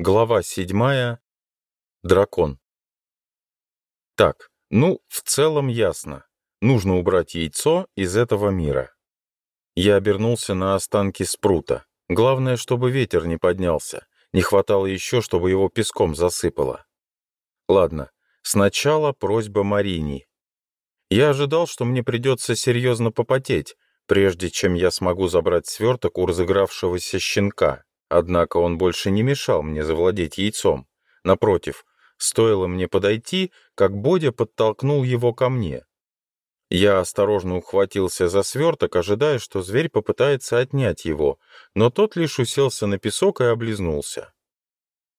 Глава седьмая Дракон. Так, ну, в целом ясно. Нужно убрать яйцо из этого мира. Я обернулся на останки спрута. Главное, чтобы ветер не поднялся. Не хватало еще, чтобы его песком засыпало. Ладно, сначала просьба Марини. Я ожидал, что мне придется серьезно попотеть, прежде чем я смогу забрать сверток у разыгравшегося щенка. Однако он больше не мешал мне завладеть яйцом. Напротив, стоило мне подойти, как Бодя подтолкнул его ко мне. Я осторожно ухватился за сверток, ожидая, что зверь попытается отнять его, но тот лишь уселся на песок и облизнулся.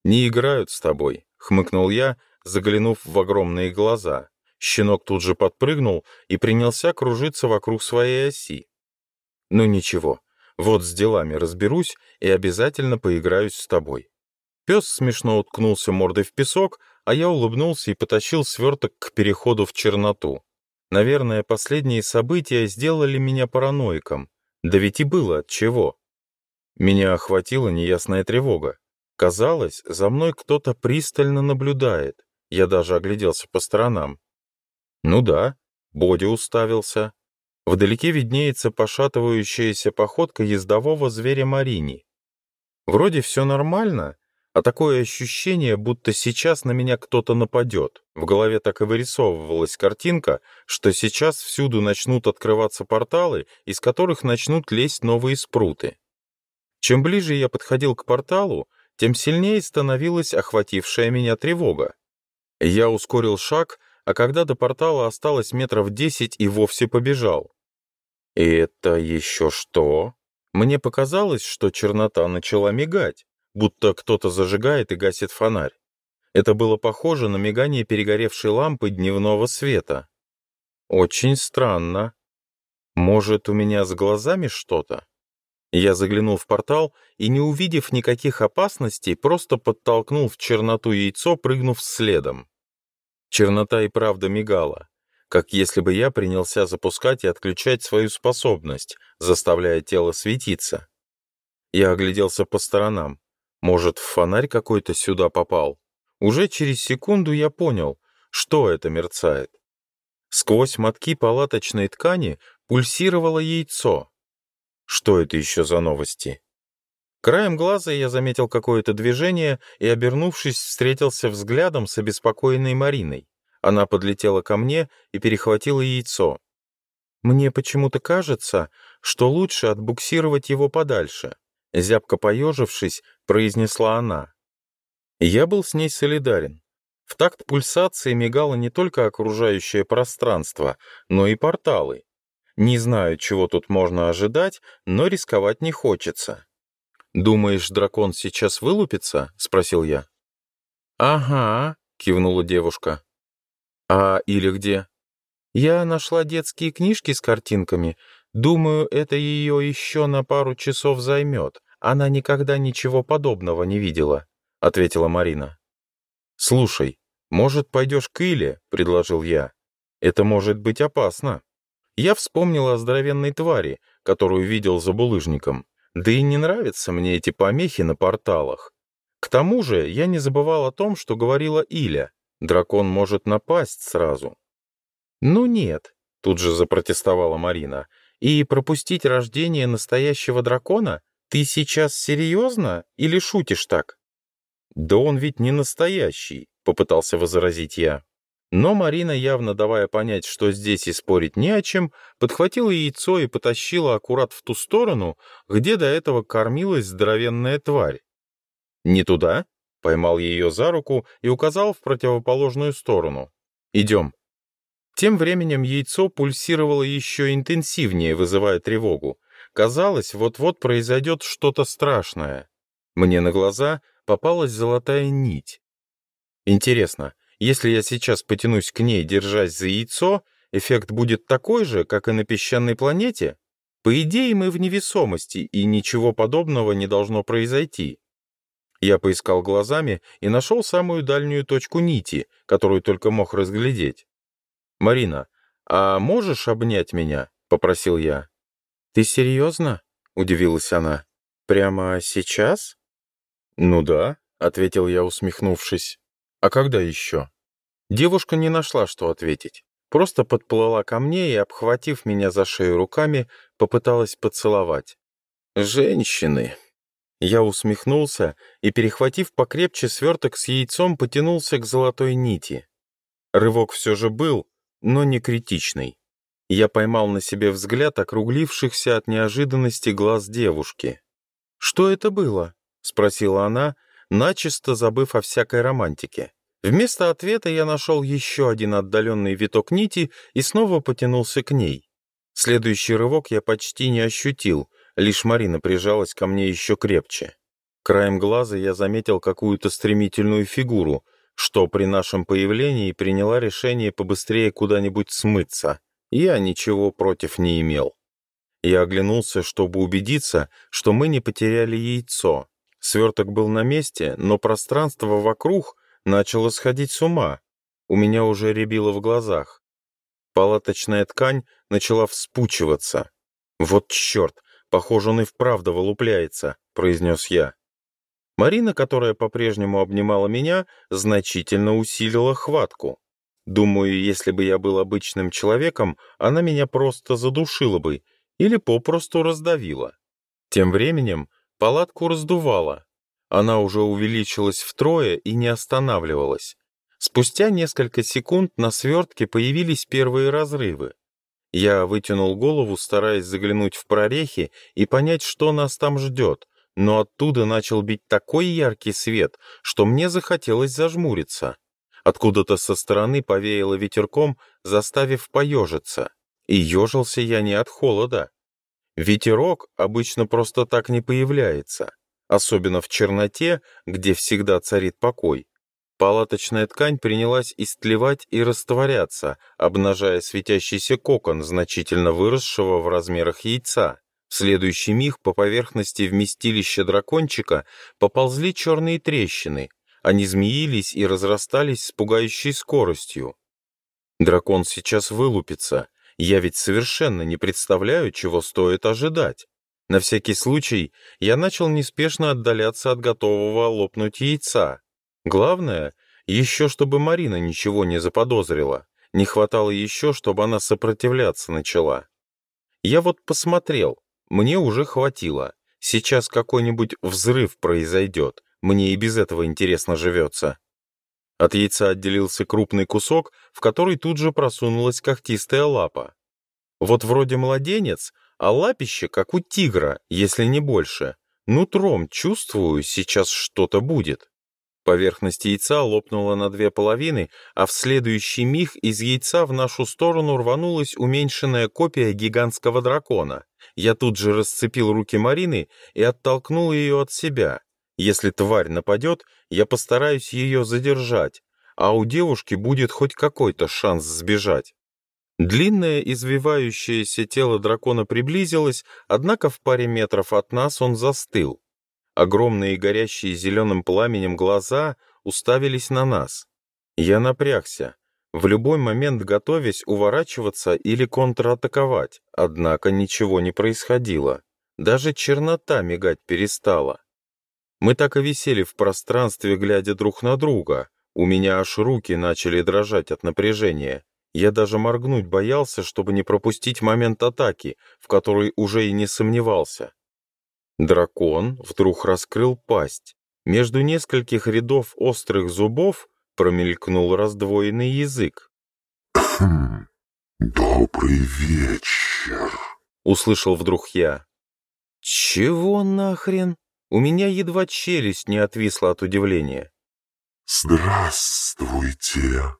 «Не играют с тобой», — хмыкнул я, заглянув в огромные глаза. Щенок тут же подпрыгнул и принялся кружиться вокруг своей оси. «Ну ничего, вот с делами разберусь и обязательно поиграюсь с тобой». Пес смешно уткнулся мордой в песок, а я улыбнулся и потащил сверток к переходу в черноту. Наверное, последние события сделали меня параноиком. Да ведь и было от чего. Меня охватила неясная тревога. Казалось, за мной кто-то пристально наблюдает. Я даже огляделся по сторонам. Ну да, Боди уставился, Вдалеке виднеется пошатывающаяся походка ездового зверя Марини. Вроде все нормально, а такое ощущение, будто сейчас на меня кто-то нападет. В голове так и вырисовывалась картинка, что сейчас всюду начнут открываться порталы, из которых начнут лезть новые спруты. Чем ближе я подходил к порталу, тем сильнее становилась охватившая меня тревога. Я ускорил шаг, а когда до портала осталось метров десять и вовсе побежал. «Это еще что?» Мне показалось, что чернота начала мигать, будто кто-то зажигает и гасит фонарь. Это было похоже на мигание перегоревшей лампы дневного света. «Очень странно. Может, у меня с глазами что-то?» Я заглянул в портал и, не увидев никаких опасностей, просто подтолкнул в черноту яйцо, прыгнув следом. Чернота и правда мигала как если бы я принялся запускать и отключать свою способность, заставляя тело светиться. Я огляделся по сторонам. Может, в фонарь какой-то сюда попал? Уже через секунду я понял, что это мерцает. Сквозь мотки палаточной ткани пульсировало яйцо. Что это еще за новости? Краем глаза я заметил какое-то движение и, обернувшись, встретился взглядом с обеспокоенной Мариной. Она подлетела ко мне и перехватила яйцо. Мне почему-то кажется, что лучше отбуксировать его подальше, зябко поежившись, произнесла она. Я был с ней солидарен. В такт пульсации мигало не только окружающее пространство, но и порталы. Не знаю, чего тут можно ожидать, но рисковать не хочется. «Думаешь, дракон сейчас вылупится?» — спросил я. «Ага», — кивнула девушка. «А или где?» «Я нашла детские книжки с картинками. Думаю, это ее еще на пару часов займет. Она никогда ничего подобного не видела», — ответила Марина. «Слушай, может, пойдешь к Иле?» — предложил я. «Это может быть опасно». Я вспомнил о здоровенной твари, которую видел за булыжником. Да и не нравятся мне эти помехи на порталах. К тому же я не забывал о том, что говорила Иля. Дракон может напасть сразу. «Ну нет», — тут же запротестовала Марина. «И пропустить рождение настоящего дракона? Ты сейчас серьезно или шутишь так?» «Да он ведь не настоящий», — попытался возразить я. Но Марина, явно давая понять, что здесь и спорить не о чем, подхватила яйцо и потащила аккурат в ту сторону, где до этого кормилась здоровенная тварь. «Не туда?» Поймал ее за руку и указал в противоположную сторону. «Идем». Тем временем яйцо пульсировало еще интенсивнее, вызывая тревогу. Казалось, вот-вот произойдет что-то страшное. Мне на глаза попалась золотая нить. Интересно, если я сейчас потянусь к ней, держась за яйцо, эффект будет такой же, как и на песчаной планете? По идее, мы в невесомости, и ничего подобного не должно произойти. Я поискал глазами и нашел самую дальнюю точку нити, которую только мог разглядеть. «Марина, а можешь обнять меня?» — попросил я. «Ты серьезно?» — удивилась она. «Прямо сейчас?» «Ну да», — ответил я, усмехнувшись. «А когда еще?» Девушка не нашла, что ответить. Просто подплыла ко мне и, обхватив меня за шею руками, попыталась поцеловать. «Женщины!» Я усмехнулся и, перехватив покрепче сверток с яйцом, потянулся к золотой нити. Рывок все же был, но не критичный. Я поймал на себе взгляд округлившихся от неожиданности глаз девушки. «Что это было?» — спросила она, начисто забыв о всякой романтике. Вместо ответа я нашел еще один отдаленный виток нити и снова потянулся к ней. Следующий рывок я почти не ощутил — Лишь Марина прижалась ко мне еще крепче. Краем глаза я заметил какую-то стремительную фигуру, что при нашем появлении приняла решение побыстрее куда-нибудь смыться. Я ничего против не имел. Я оглянулся, чтобы убедиться, что мы не потеряли яйцо. Сверток был на месте, но пространство вокруг начало сходить с ума. У меня уже рябило в глазах. Палаточная ткань начала вспучиваться. Вот черт, «Похоже, он и вправду вылупляется», — произнес я. Марина, которая по-прежнему обнимала меня, значительно усилила хватку. Думаю, если бы я был обычным человеком, она меня просто задушила бы или попросту раздавила. Тем временем палатку раздувала. Она уже увеличилась втрое и не останавливалась. Спустя несколько секунд на свертке появились первые разрывы. Я вытянул голову, стараясь заглянуть в прорехи и понять, что нас там ждет, но оттуда начал бить такой яркий свет, что мне захотелось зажмуриться. Откуда-то со стороны повеяло ветерком, заставив поежиться. И ежился я не от холода. Ветерок обычно просто так не появляется, особенно в черноте, где всегда царит покой. Палаточная ткань принялась истлевать и растворяться, обнажая светящийся кокон, значительно выросшего в размерах яйца. В следующий миг по поверхности вместилища дракончика поползли черные трещины. Они змеились и разрастались с пугающей скоростью. Дракон сейчас вылупится. Я ведь совершенно не представляю, чего стоит ожидать. На всякий случай я начал неспешно отдаляться от готового лопнуть яйца. Главное, еще чтобы Марина ничего не заподозрила. Не хватало еще, чтобы она сопротивляться начала. Я вот посмотрел, мне уже хватило. Сейчас какой-нибудь взрыв произойдет, мне и без этого интересно живется. От яйца отделился крупный кусок, в который тут же просунулась когтистая лапа. Вот вроде младенец, а лапище как у тигра, если не больше. Нутром чувствую, сейчас что-то будет. Поверхность яйца лопнула на две половины, а в следующий миг из яйца в нашу сторону рванулась уменьшенная копия гигантского дракона. Я тут же расцепил руки Марины и оттолкнул ее от себя. Если тварь нападет, я постараюсь ее задержать, а у девушки будет хоть какой-то шанс сбежать. Длинное извивающееся тело дракона приблизилось, однако в паре метров от нас он застыл. Огромные и горящие зеленым пламенем глаза уставились на нас. Я напрягся, в любой момент готовясь уворачиваться или контратаковать, однако ничего не происходило. Даже чернота мигать перестала. Мы так и висели в пространстве, глядя друг на друга. У меня аж руки начали дрожать от напряжения. Я даже моргнуть боялся, чтобы не пропустить момент атаки, в который уже и не сомневался. Дракон вдруг раскрыл пасть. Между нескольких рядов острых зубов промелькнул раздвоенный язык. «Добрый вечер!» — услышал вдруг я. «Чего нахрен? У меня едва челюсть не отвисла от удивления». «Здравствуйте!»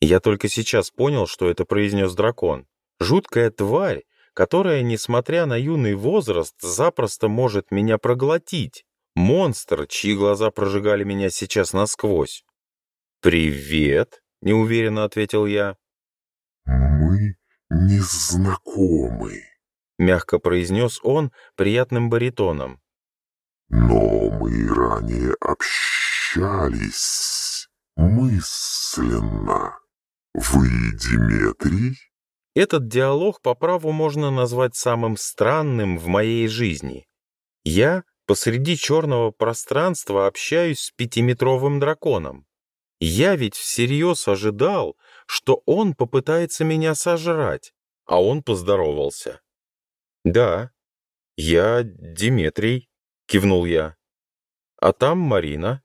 Я только сейчас понял, что это произнес дракон. Жуткая тварь, которая, несмотря на юный возраст, запросто может меня проглотить. Монстр, чьи глаза прожигали меня сейчас насквозь. «Привет», — неуверенно ответил я. «Мы не знакомы», — мягко произнес он приятным баритоном. «Но мы ранее общались мысленно. Вы Диметрий?» Этот диалог по праву можно назвать самым странным в моей жизни. Я посреди черного пространства общаюсь с пятиметровым драконом. Я ведь всерьез ожидал, что он попытается меня сожрать, а он поздоровался. «Да, я Диметрий», — кивнул я. «А там Марина».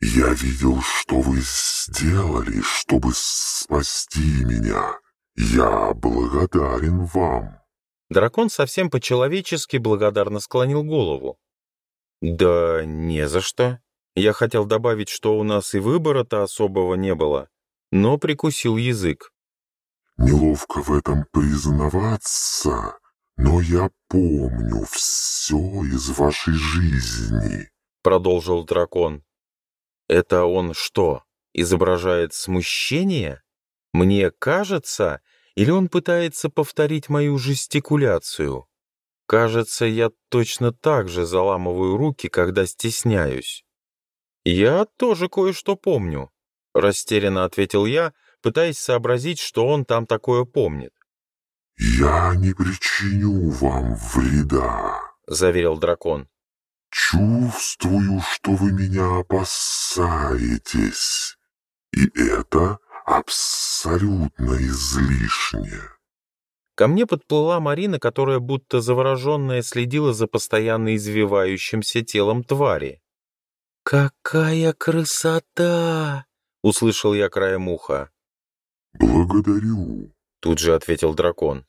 «Я видел, что вы сделали, чтобы спасти меня», «Я благодарен вам». Дракон совсем по-человечески благодарно склонил голову. «Да не за что. Я хотел добавить, что у нас и выбора-то особого не было, но прикусил язык». «Неловко в этом признаваться, но я помню все из вашей жизни», — продолжил дракон. «Это он что, изображает смущение?» Мне кажется, или он пытается повторить мою жестикуляцию? Кажется, я точно так же заламываю руки, когда стесняюсь. «Я тоже кое-что помню», — растерянно ответил я, пытаясь сообразить, что он там такое помнит. «Я не причиню вам вреда», — заверил дракон. «Чувствую, что вы меня опасаетесь, и это абсолютно излишне. Ко мне подплыла Марина, которая будто завороженная следила за постоянно извивающимся телом твари. «Какая красота!» — услышал я краем уха. «Благодарю», — тут же ответил дракон.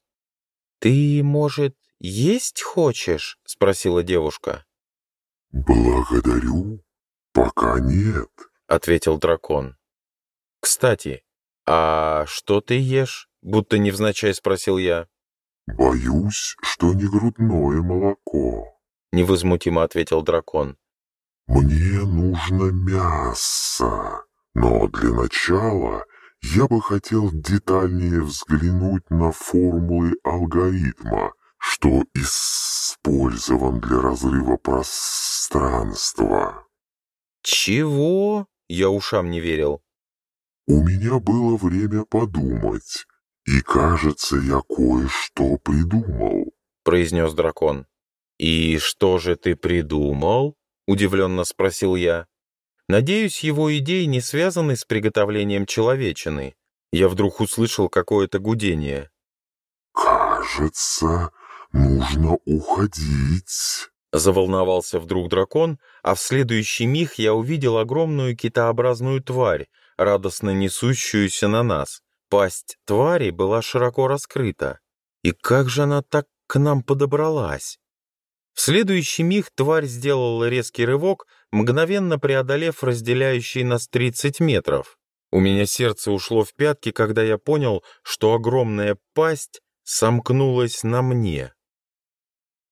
«Ты, может, есть хочешь?» — спросила девушка. «Благодарю, пока нет», — ответил дракон. «Кстати, а что ты ешь?» — будто невзначай спросил я. «Боюсь, что не грудное молоко», — невозмутимо ответил дракон. «Мне нужно мясо, но для начала я бы хотел детальнее взглянуть на формулы алгоритма, что использован для разрыва пространства». «Чего?» — я ушам не верил. У меня было время подумать, и, кажется, я кое-что придумал», — произнес дракон. «И что же ты придумал?» — удивленно спросил я. «Надеюсь, его идеи не связаны с приготовлением человечины». Я вдруг услышал какое-то гудение. «Кажется, нужно уходить». Заволновался вдруг дракон, а в следующий миг я увидел огромную китообразную тварь, радостно несущуюся на нас. Пасть твари была широко раскрыта. И как же она так к нам подобралась? В следующий миг тварь сделала резкий рывок, мгновенно преодолев разделяющий нас 30 метров. У меня сердце ушло в пятки, когда я понял, что огромная пасть сомкнулась на мне.